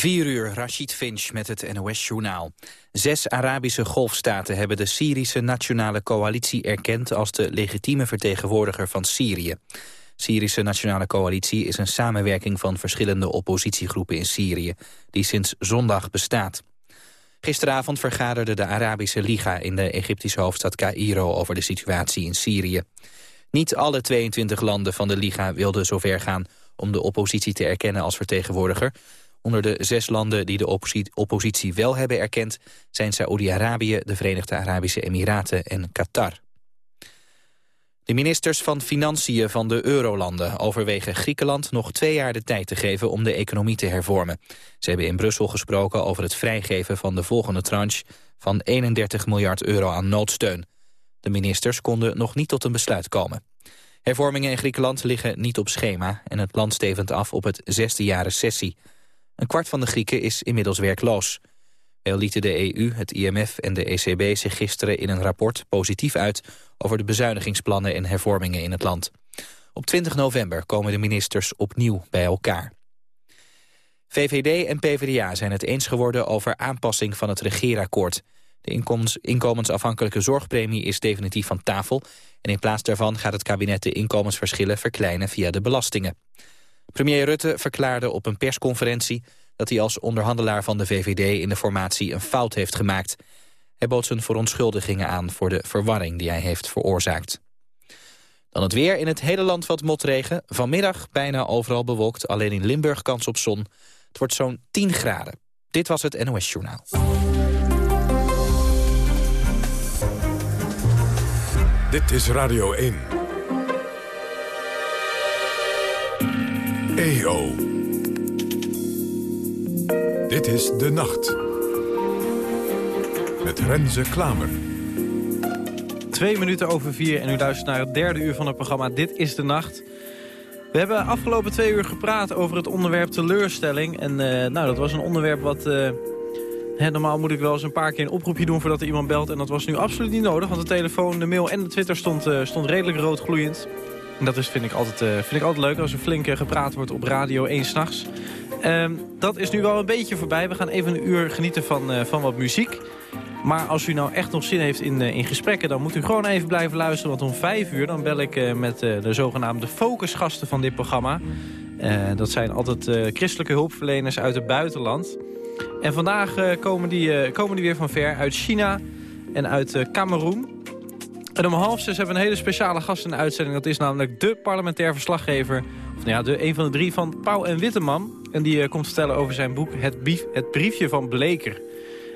4 uur, Rashid Finch met het NOS-journaal. Zes Arabische golfstaten hebben de Syrische Nationale Coalitie erkend... als de legitieme vertegenwoordiger van Syrië. Syrische Nationale Coalitie is een samenwerking van verschillende oppositiegroepen in Syrië... die sinds zondag bestaat. Gisteravond vergaderde de Arabische Liga in de Egyptische hoofdstad Cairo... over de situatie in Syrië. Niet alle 22 landen van de Liga wilden zover gaan om de oppositie te erkennen als vertegenwoordiger. Onder de zes landen die de oppositie wel hebben erkend... zijn Saoedi-Arabië, de Verenigde Arabische Emiraten en Qatar. De ministers van Financiën van de Eurolanden overwegen Griekenland nog twee jaar de tijd te geven om de economie te hervormen. Ze hebben in Brussel gesproken over het vrijgeven van de volgende tranche van 31 miljard euro aan noodsteun. De ministers konden nog niet tot een besluit komen. Hervormingen in Griekenland liggen niet op schema en het land stevend af op het zesde jaar recessie. Een kwart van de Grieken is inmiddels werkloos. Wel lieten de EU, het IMF en de ECB zich gisteren in een rapport positief uit over de bezuinigingsplannen en hervormingen in het land. Op 20 november komen de ministers opnieuw bij elkaar. VVD en PvdA zijn het eens geworden over aanpassing van het regeerakkoord. De inkomens, inkomensafhankelijke zorgpremie is definitief van tafel... en in plaats daarvan gaat het kabinet de inkomensverschillen verkleinen via de belastingen. Premier Rutte verklaarde op een persconferentie dat hij als onderhandelaar van de VVD in de formatie een fout heeft gemaakt. Hij bood zijn verontschuldigingen aan voor de verwarring die hij heeft veroorzaakt. Dan het weer. In het hele land wat motregen. Vanmiddag bijna overal bewolkt. Alleen in Limburg kans op zon. Het wordt zo'n 10 graden. Dit was het NOS Journaal. Dit is Radio 1. EO. Dit is De Nacht. Met Renze Klamer. Twee minuten over vier en u luistert naar het derde uur van het programma Dit is De Nacht. We hebben afgelopen twee uur gepraat over het onderwerp teleurstelling. En uh, nou, dat was een onderwerp wat... Uh, normaal moet ik wel eens een paar keer een oproepje doen voordat er iemand belt. En dat was nu absoluut niet nodig, want de telefoon, de mail en de Twitter stond, uh, stond redelijk rood gloeiend. En dat is, vind, ik altijd, vind ik altijd leuk als er flink gepraat wordt op radio 1 s'nachts. Um, dat is nu wel een beetje voorbij. We gaan even een uur genieten van, uh, van wat muziek. Maar als u nou echt nog zin heeft in, in gesprekken... dan moet u gewoon even blijven luisteren. Want om vijf uur dan bel ik met de zogenaamde focusgasten van dit programma. dat zijn altijd christelijke hulpverleners uit het buitenland. En vandaag komen, die, komen die weer van ver uit China en uit Cameroen. En om half zes hebben we een hele speciale gast in de uitzending. Dat is namelijk de parlementair verslaggever... of nou ja, de, een van de drie van Pauw en Witteman. En die uh, komt vertellen over zijn boek het, het Briefje van Bleker.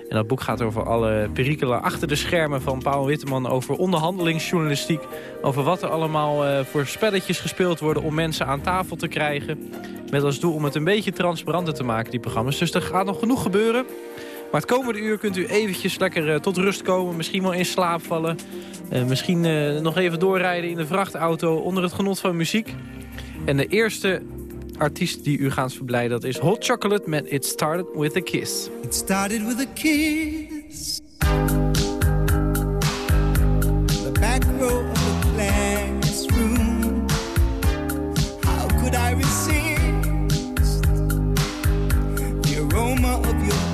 En dat boek gaat over alle perikelen achter de schermen van Paul Witteman... over onderhandelingsjournalistiek, over wat er allemaal uh, voor spelletjes gespeeld worden... om mensen aan tafel te krijgen. Met als doel om het een beetje transparanter te maken, die programma's. Dus er gaat nog genoeg gebeuren. Maar het komende uur kunt u eventjes lekker uh, tot rust komen. Misschien wel in slaap vallen. Uh, misschien nog even doorrijden in de vrachtauto onder het genot van muziek. En de eerste artiest die u gaat verblijden, dat is Hot Chocolate met It Started With A Kiss. It started with a kiss. The back row of the classroom. How could I resist the aroma of your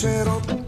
c'ero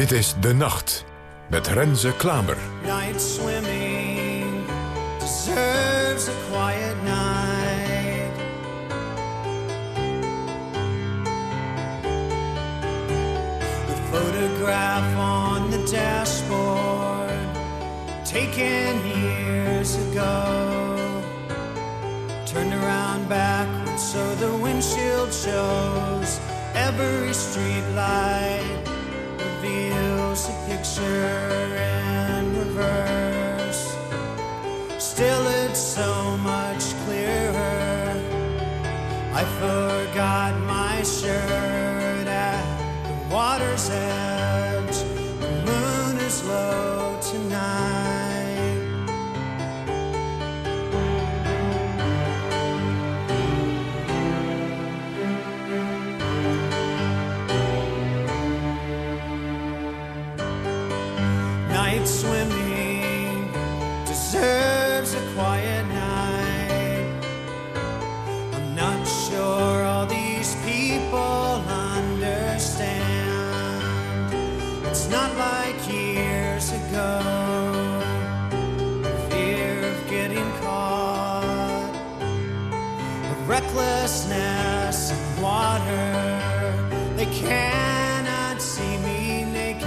Dit is De Nacht met Renze Klamer. Night swimming deserves a quiet night. The photograph on the dashboard, taken years ago, turned around backwards so the windshield shows every street light picture in reverse. Still, it's so much clearer. I forgot my shirt recklessness in water. They cannot see me naked.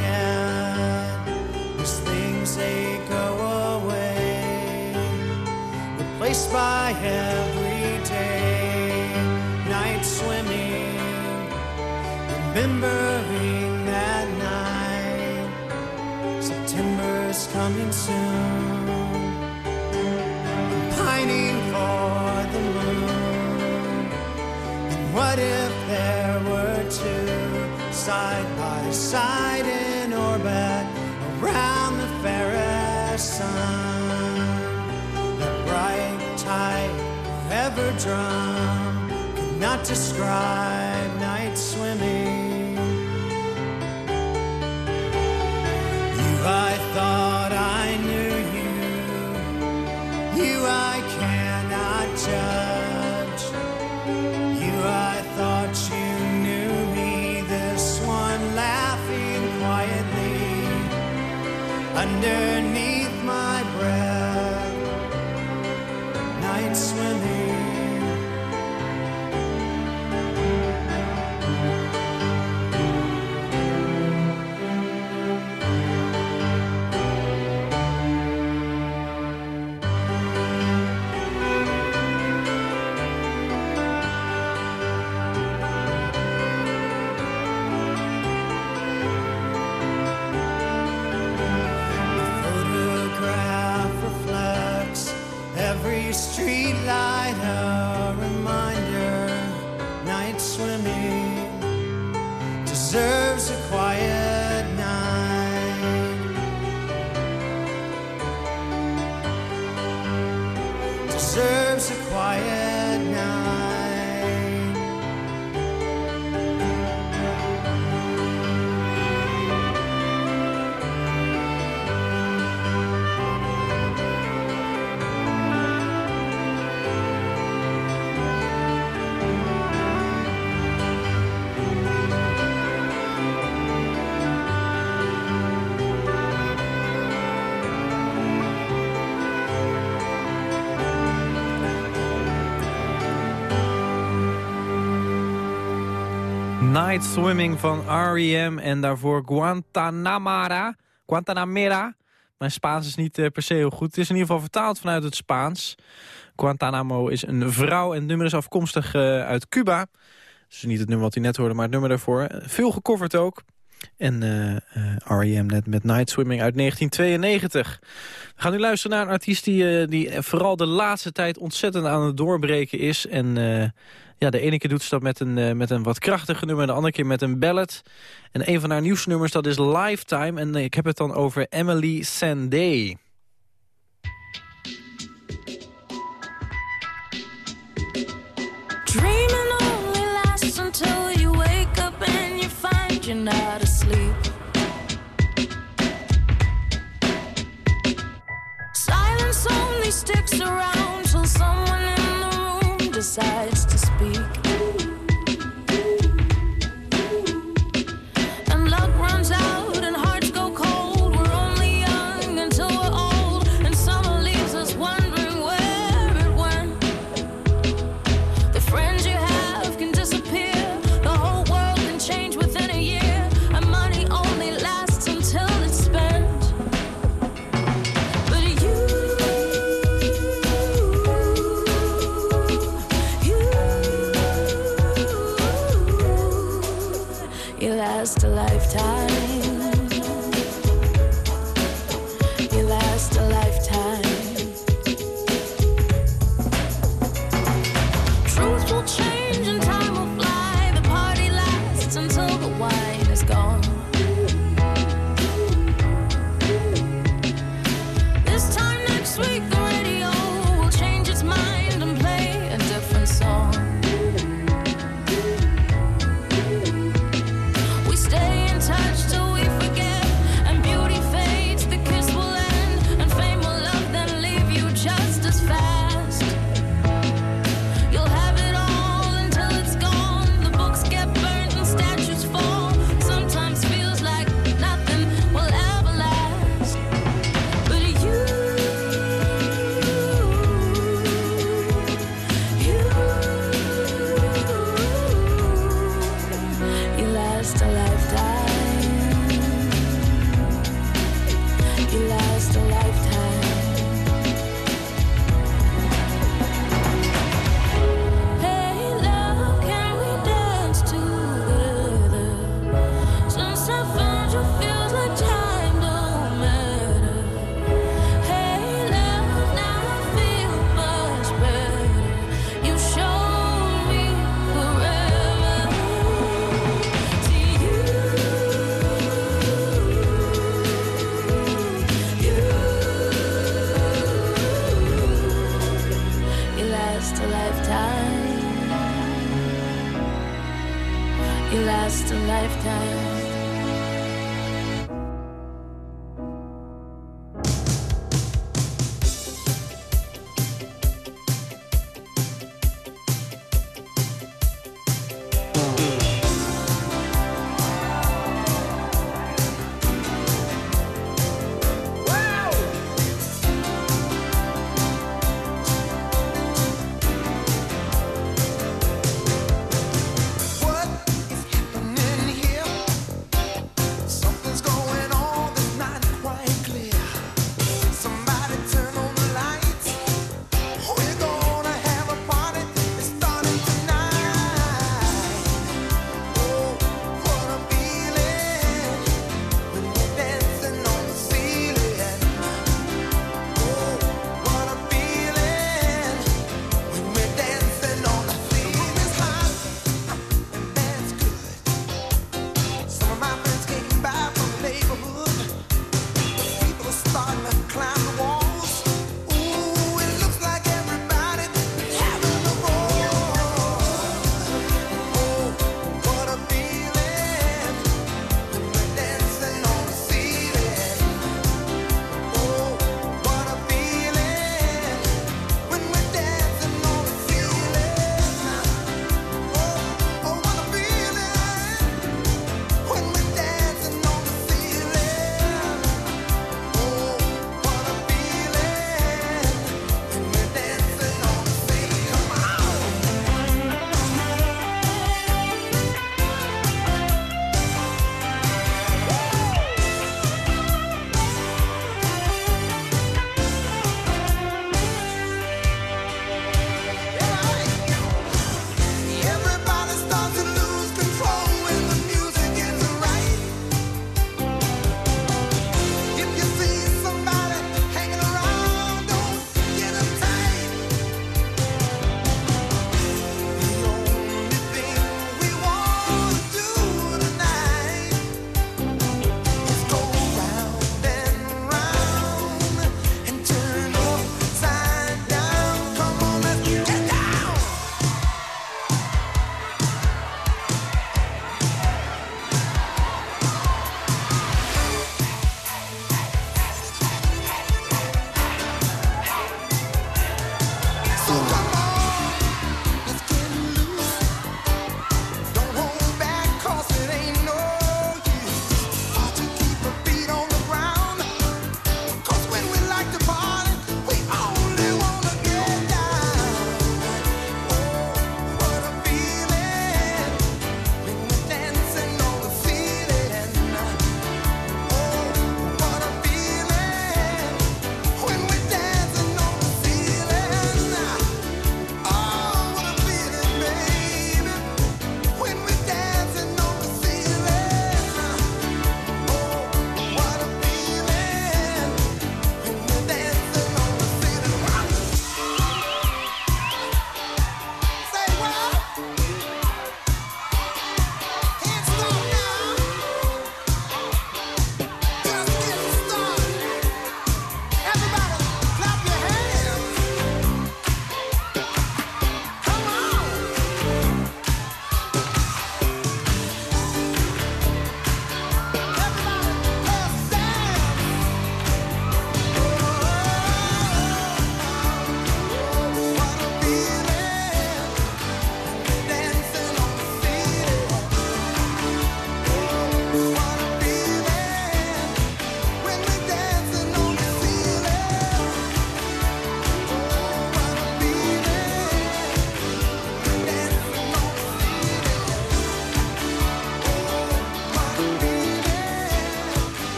These things they go away, replaced by everyday night swimming. Remembering that night, September's coming soon. I'm pining for what if there were two side by side in orbit around the fairest sun? That bright tide forever drum could not describe wonder Night Swimming van R.E.M. en daarvoor Guantanamara. Guantanamera. Mijn Spaans is niet eh, per se heel goed. Het is in ieder geval vertaald vanuit het Spaans. Guantanamo is een vrouw en het nummer is afkomstig eh, uit Cuba. Dus niet het nummer wat u net hoorde, maar het nummer daarvoor. Veel gecoverd ook. En eh, R.E.M. net met Night Swimming uit 1992. We gaan nu luisteren naar een artiest die, die vooral de laatste tijd ontzettend aan het doorbreken is. En ja, de ene keer doet ze dat met een, eh, met een wat krachtiger nummer, de andere keer met een ballad. En een van haar nieuwste nummers, dat is Lifetime. En eh, ik heb het dan over Emily Sandé. Dreaming only lasts until you wake up and you find you're not asleep. Silence only sticks around till someone in the room decides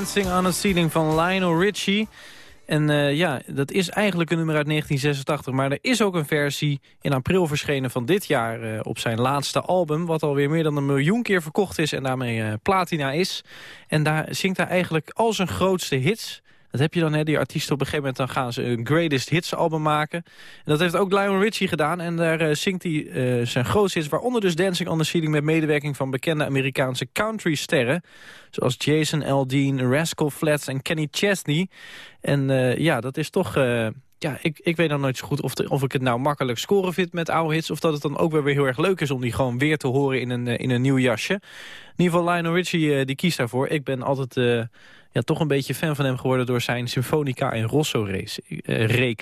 Dancing on a Ceiling van Lionel Richie. En eh, ja, dat is eigenlijk een nummer uit 1986. Maar er is ook een versie in april verschenen van dit jaar eh, op zijn laatste album. Wat alweer meer dan een miljoen keer verkocht is en daarmee eh, platina is. En daar zingt hij eigenlijk al zijn grootste hits. Dat heb je dan, hè, die artiesten op een gegeven moment... dan gaan ze een greatest hits album maken. En dat heeft ook Lionel Richie gedaan. En daar eh, zingt hij eh, zijn grootste hits, waaronder dus Dancing on the Ceiling... met medewerking van bekende Amerikaanse country-sterren... zoals Jason Aldean, Rascal Flatts en Kenny Chesney. En eh, ja, dat is toch... ja, ik, ik weet dan nooit zo goed of, of ik het nou makkelijk scoren vind met oude hits... of dat het dan ook weer heel erg leuk is om die gewoon weer te horen in een, in een nieuw jasje. In ieder geval Lionel Richie, die kiest daarvoor. Ik ben altijd ja, toch een beetje fan van hem geworden... door zijn Symfonica en Rosso-reeks. Eh,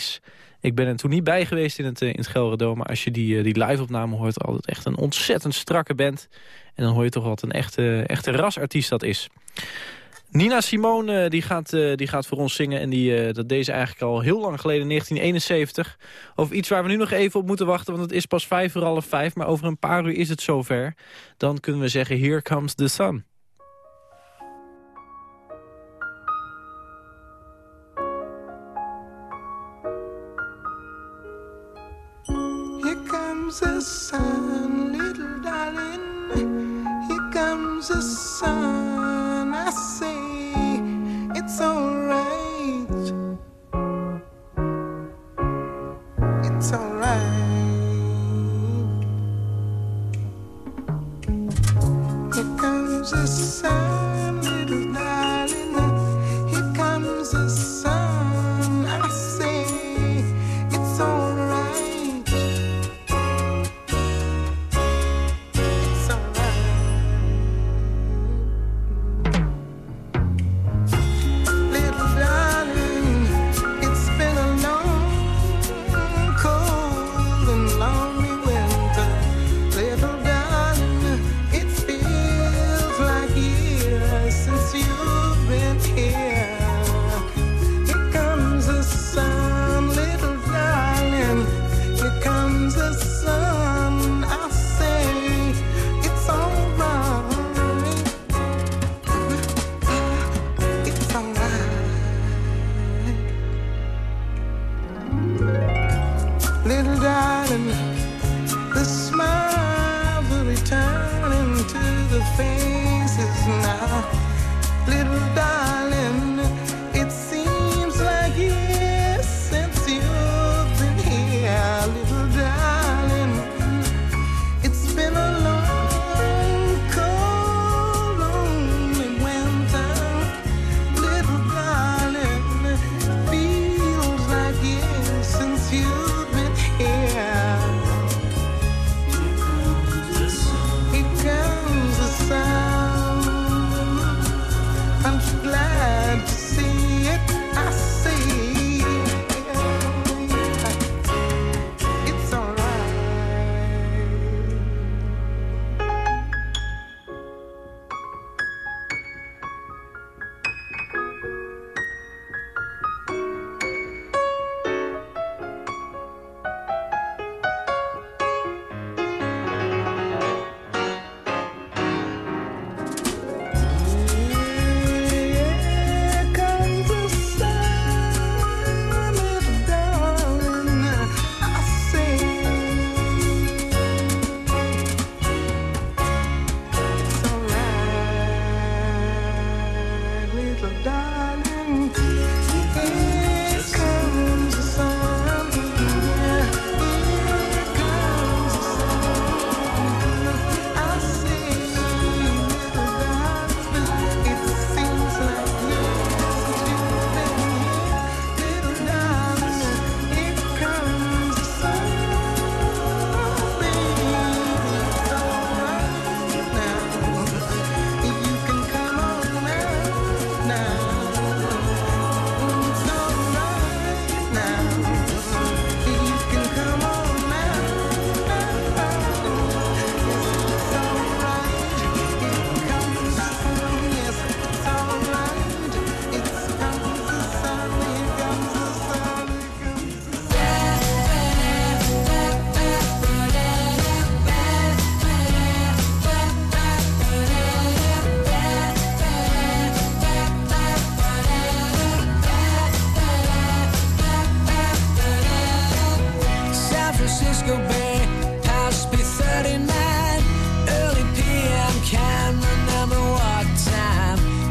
Ik ben er toen niet bij geweest in het, eh, in het Gelredome. Maar als je die, eh, die live-opname hoort, oh, altijd echt een ontzettend strakke band. En dan hoor je toch wat een echte, echte rasartiest dat is. Nina Simone die gaat, die gaat voor ons zingen. En die, dat deed ze eigenlijk al heel lang geleden, 1971. Over iets waar we nu nog even op moeten wachten. Want het is pas vijf voor half vijf. Maar over een paar uur is het zover. Dan kunnen we zeggen, here comes the sun. comes the sun, little darling. Here comes the sun.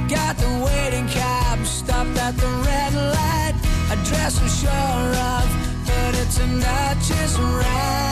Got the waiting cab stopped at the red light. A dress I'm sure of, but it's a not just right.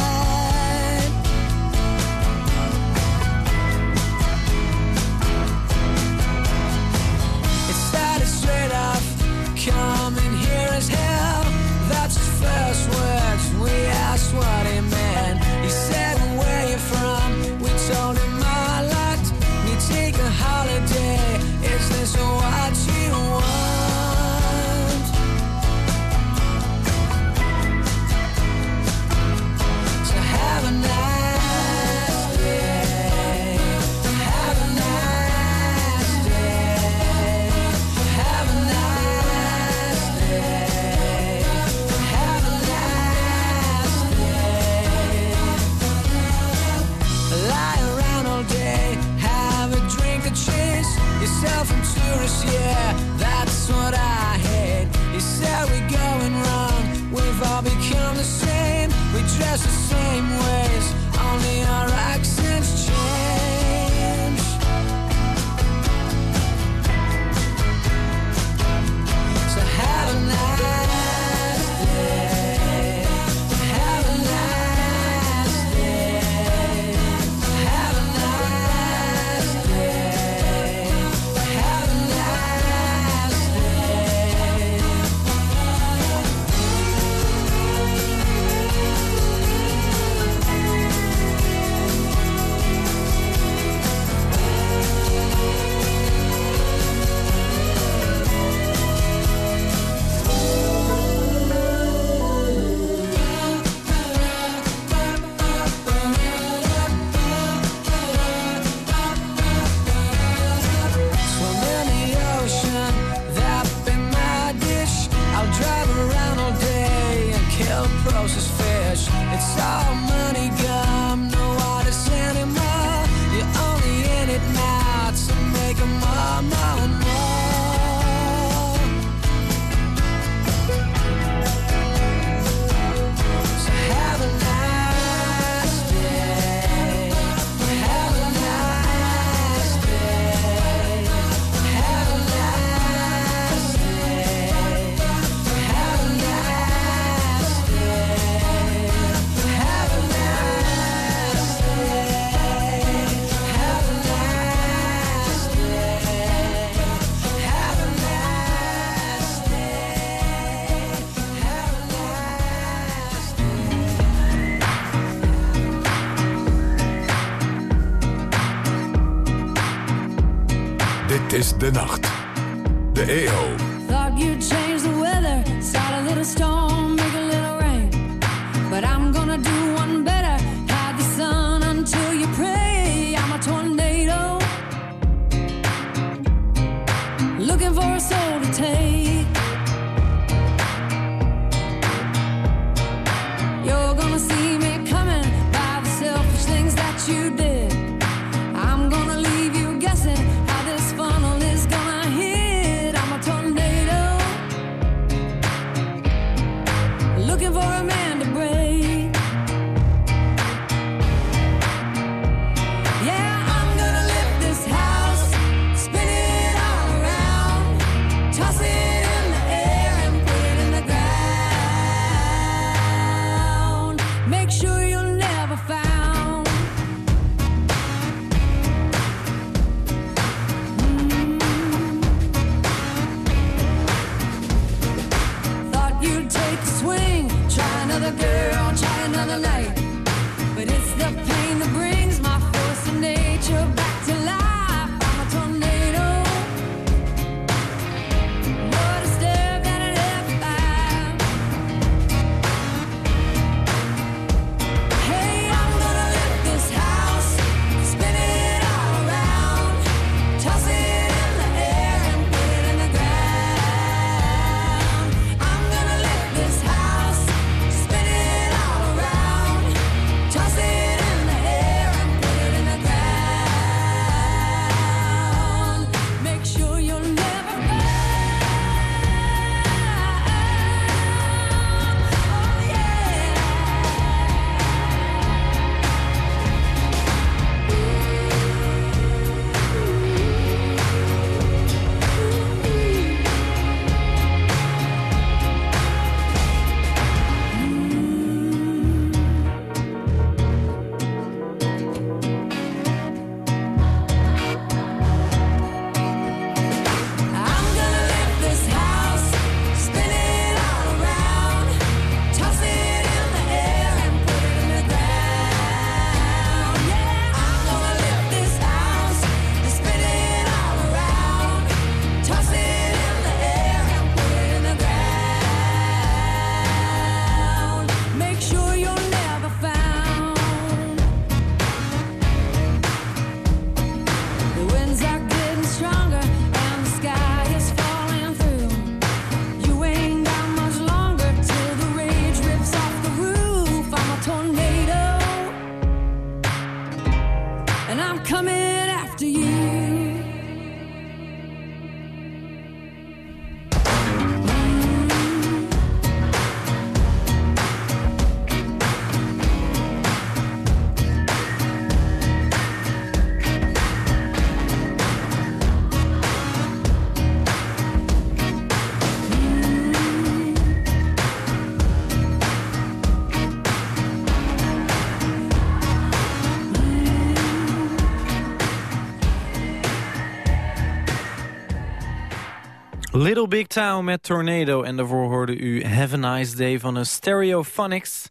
Little Big Town met Tornado. En daarvoor hoorde u Have a Nice Day van een Stereophonics.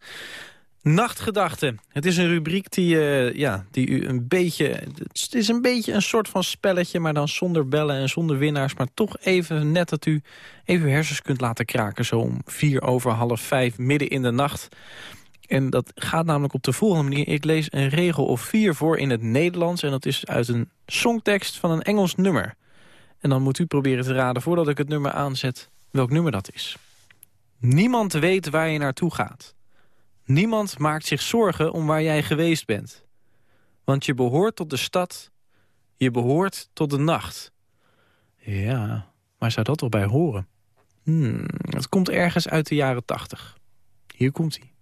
Nachtgedachten. Het is een rubriek die, eh, ja, die u een beetje... Het is een beetje een soort van spelletje, maar dan zonder bellen en zonder winnaars. Maar toch even net dat u even uw hersens kunt laten kraken. Zo om vier over half vijf, midden in de nacht. En dat gaat namelijk op de volgende manier. Ik lees een regel of vier voor in het Nederlands. En dat is uit een songtekst van een Engels nummer. En dan moet u proberen te raden, voordat ik het nummer aanzet, welk nummer dat is. Niemand weet waar je naartoe gaat. Niemand maakt zich zorgen om waar jij geweest bent. Want je behoort tot de stad, je behoort tot de nacht. Ja, maar zou dat toch bij horen? Hmm, het komt ergens uit de jaren tachtig. Hier komt hij.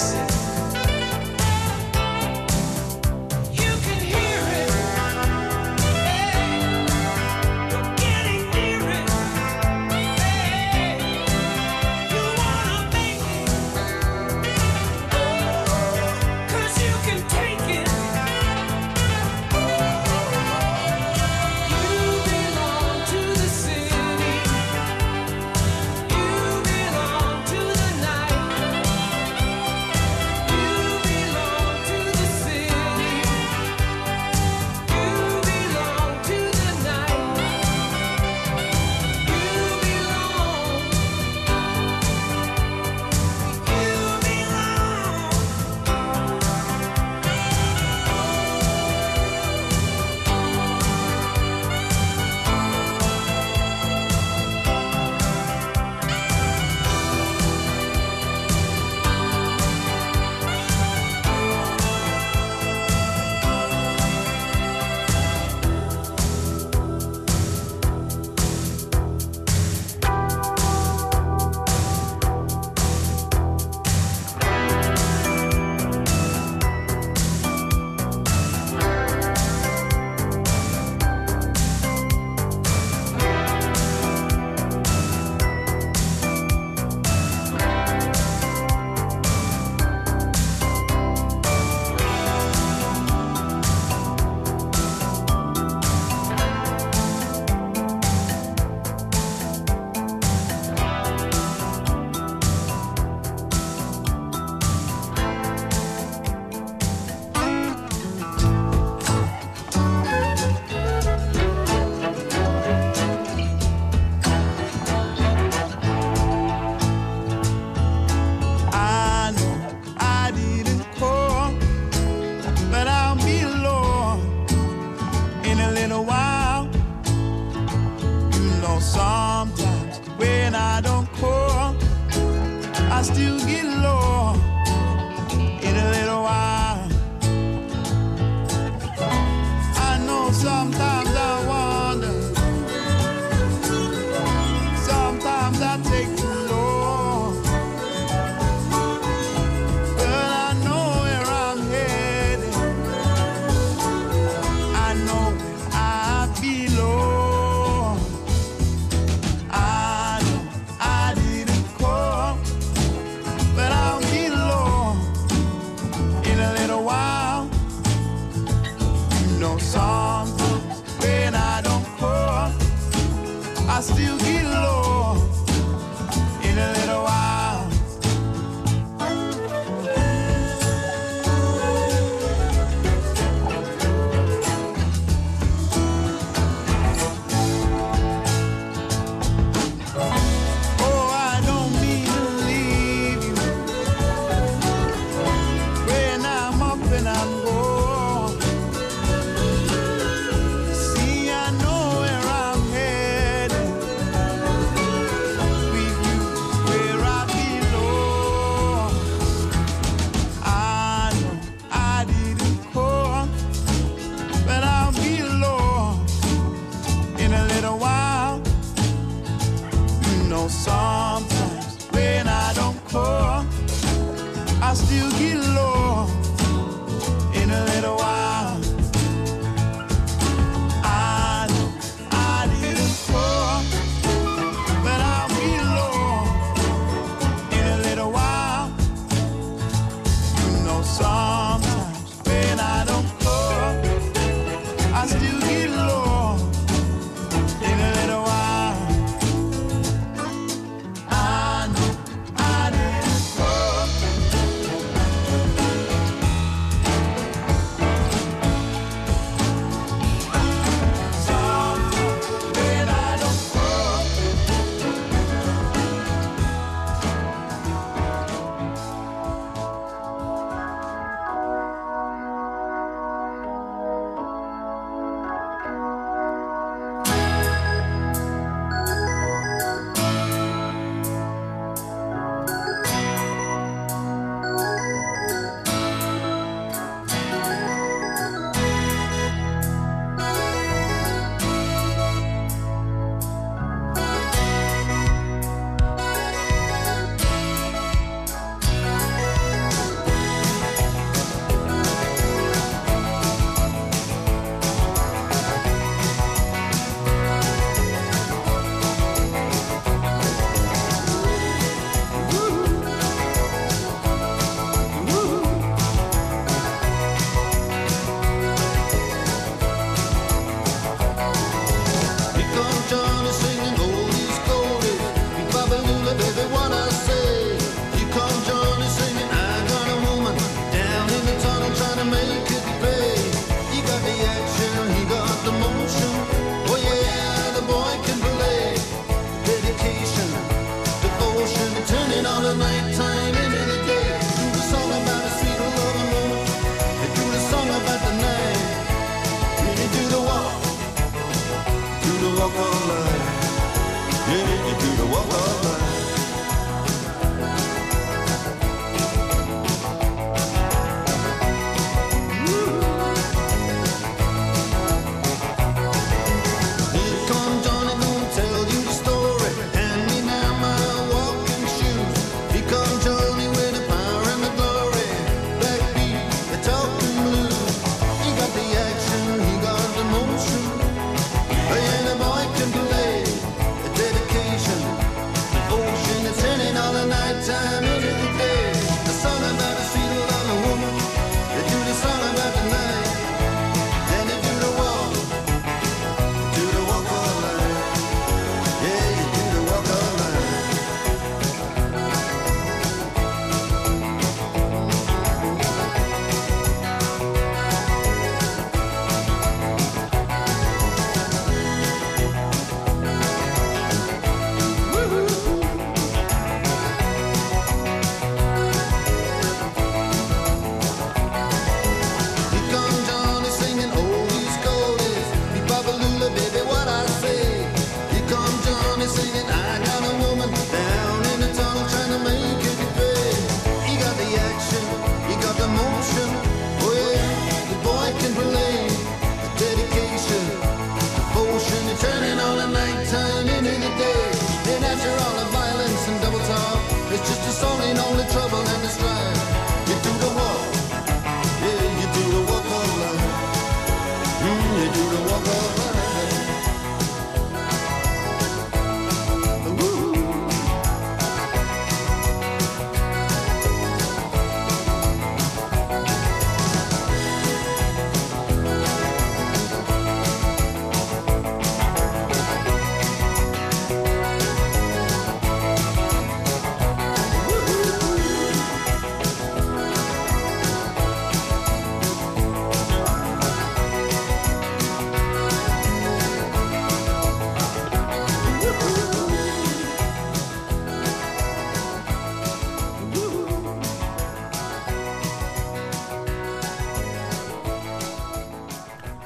places. I still get lost.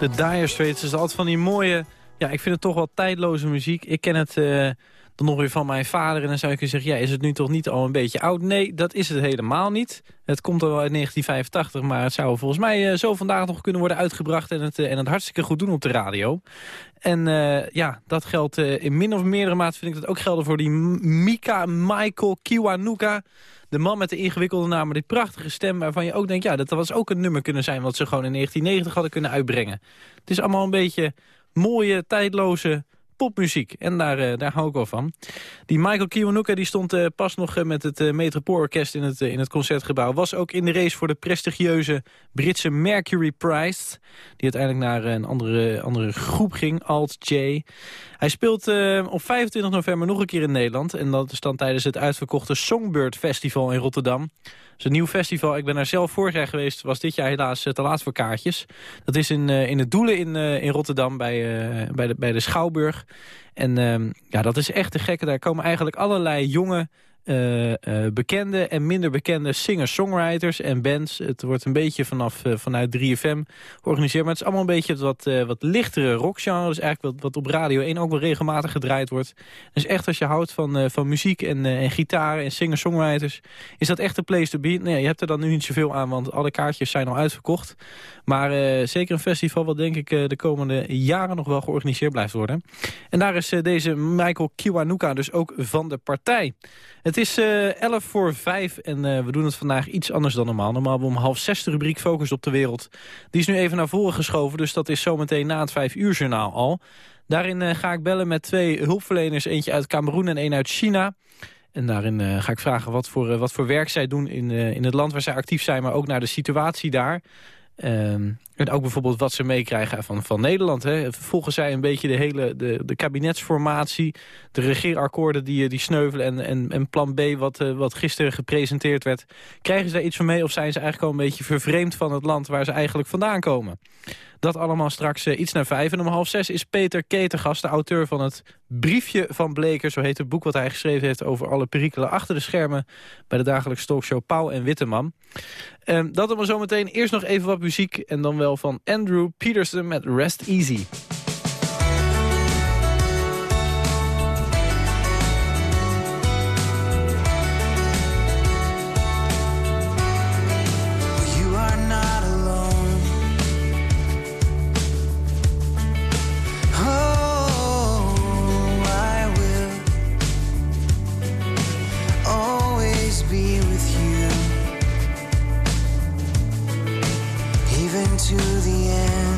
De Dire Straits is altijd van die mooie... Ja, ik vind het toch wel tijdloze muziek. Ik ken het eh, dan nog weer van mijn vader. En dan zou ik kunnen zeggen, ja, is het nu toch niet al een beetje oud? Nee, dat is het helemaal niet. Het komt al uit 1985, maar het zou volgens mij eh, zo vandaag nog kunnen worden uitgebracht... en het, eh, en het hartstikke goed doen op de radio. En ja, dat geldt in min of meerdere mate vind ik dat ook gelden voor die Mika Michael Kiwanuka. De man met de ingewikkelde naam, maar die prachtige stem... waarvan je ook denkt, ja, dat was ook een nummer kunnen zijn... wat ze gewoon in 1990 hadden kunnen uitbrengen. Het is allemaal een beetje mooie, tijdloze popmuziek. En daar, eh, daar hou ik wel van. Die Michael Kiwanuka die stond eh, pas nog eh, met het uh, Metropoolorkest in het, in het Concertgebouw. Was ook in de race voor de prestigieuze Britse Mercury Prize. Die uiteindelijk naar een andere, andere groep ging, Alt J. Hij speelt op 25 november nog een keer in Nederland. En dat is dan tijdens het uitverkochte Songbird Festival in Rotterdam. Is een nieuw festival. Ik ben daar zelf vorig jaar geweest. Was dit jaar helaas eh, te laat voor kaartjes. Dat is in, eh, in het Doelen in, eh, in Rotterdam bij, bij, de, bij de Schouwburg. En ehm, ja, dat is echt te gekke. Daar komen eigenlijk allerlei jonge, eh, eh, bekende en minder bekende singer-songwriters en bands. Het wordt een beetje vanaf, eh, vanuit 3FM georganiseerd. Maar het is allemaal een beetje wat, wat lichtere rockgenre. Dus eigenlijk wat, wat op Radio 1 ook wel regelmatig gedraaid wordt. Dus echt als je houdt van, van muziek en, en gitaar en singer-songwriters... is dat echt de place to be. Nee, je hebt er dan nu niet zoveel aan, want alle kaartjes zijn al uitverkocht. Maar zeker een festival wat denk ik de komende jaren nog wel georganiseerd blijft worden. En daar is deze Michael Kiwanuka dus ook van de partij. Het is eh 11 voor 5 en eh, we doen het vandaag iets anders dan normaal. Normaal hebben we om half zes de rubriek Focus op de Wereld. Die is nu even naar voren geschoven, dus dat is zometeen na het 5 uur journaal al. Daarin eh, ga ik bellen met twee hulpverleners, eentje uit Cameroen en één uit China. En daarin ga ik vragen wat voor, wat voor werk zij doen in, in het land waar zij actief zijn, maar ook naar de situatie daar. Ehm, en ook bijvoorbeeld wat ze meekrijgen van, van Nederland. Hè. Volgen zij een beetje de hele de, de kabinetsformatie, de regeerakkoorden die, eh, die sneuvelen en, en, en plan B wat, eh, wat gisteren gepresenteerd werd. Krijgen ze daar iets van mee of zijn ze eigenlijk al een beetje vervreemd van het land waar ze eigenlijk vandaan komen? Dat allemaal straks eh, iets naar vijf. En om half zes is Peter Ketergast, de auteur van het Briefje van Bleker. Zo heet het boek wat hij geschreven heeft over alle perikelen achter de schermen... bij de dagelijkse talkshow Pauw en Witteman. Ehm, dat allemaal zometeen. Eerst nog even wat muziek en dan wel van Andrew Peterson met Rest Easy. To the end.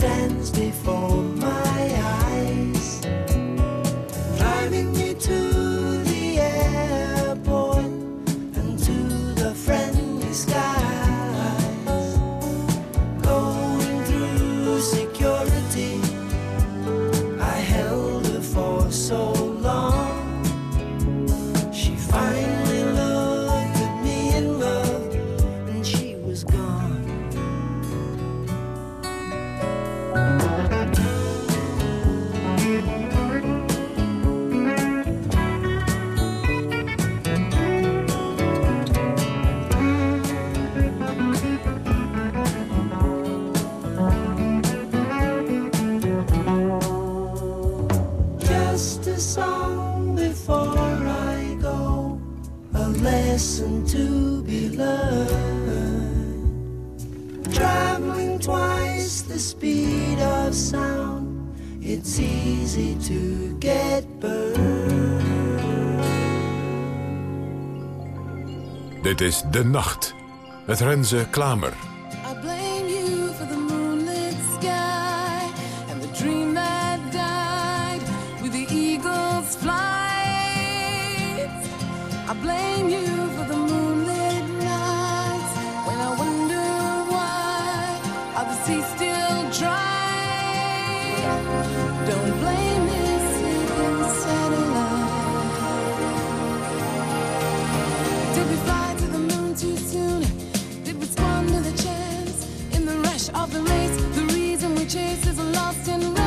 stands before Dit is De Nacht Het Renze Klamer. lost in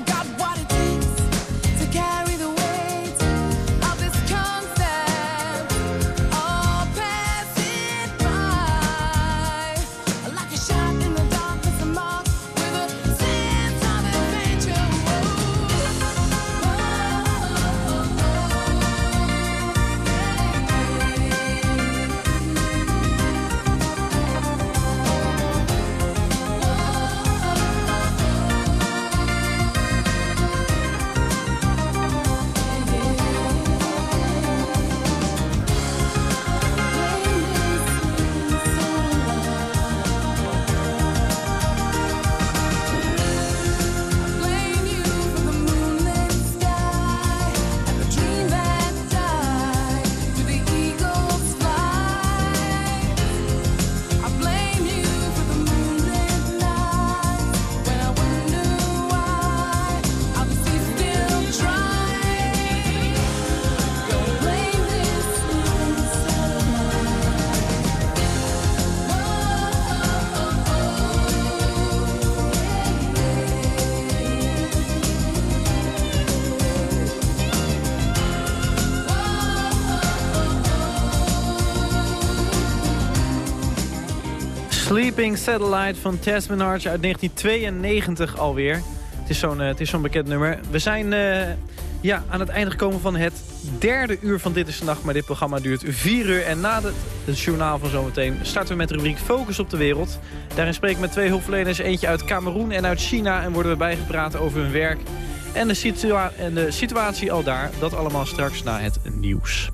we got Satellite van Tess Menards uit 1992 alweer. Het is zo'n eh, het is zo'n bekend nummer. We zijn eh, ja, aan het einde gekomen van het derde uur van Dit is de Nacht. Maar dit programma duurt vier uur. En na het, het journaal van zometeen starten we met de rubriek Focus op de Wereld. Daarin spreek ik met twee hulpverleners. Eentje uit Cameroen en uit China. En worden we bijgepraat over hun werk en de, en de situatie al daar. Dat allemaal straks na het nieuws.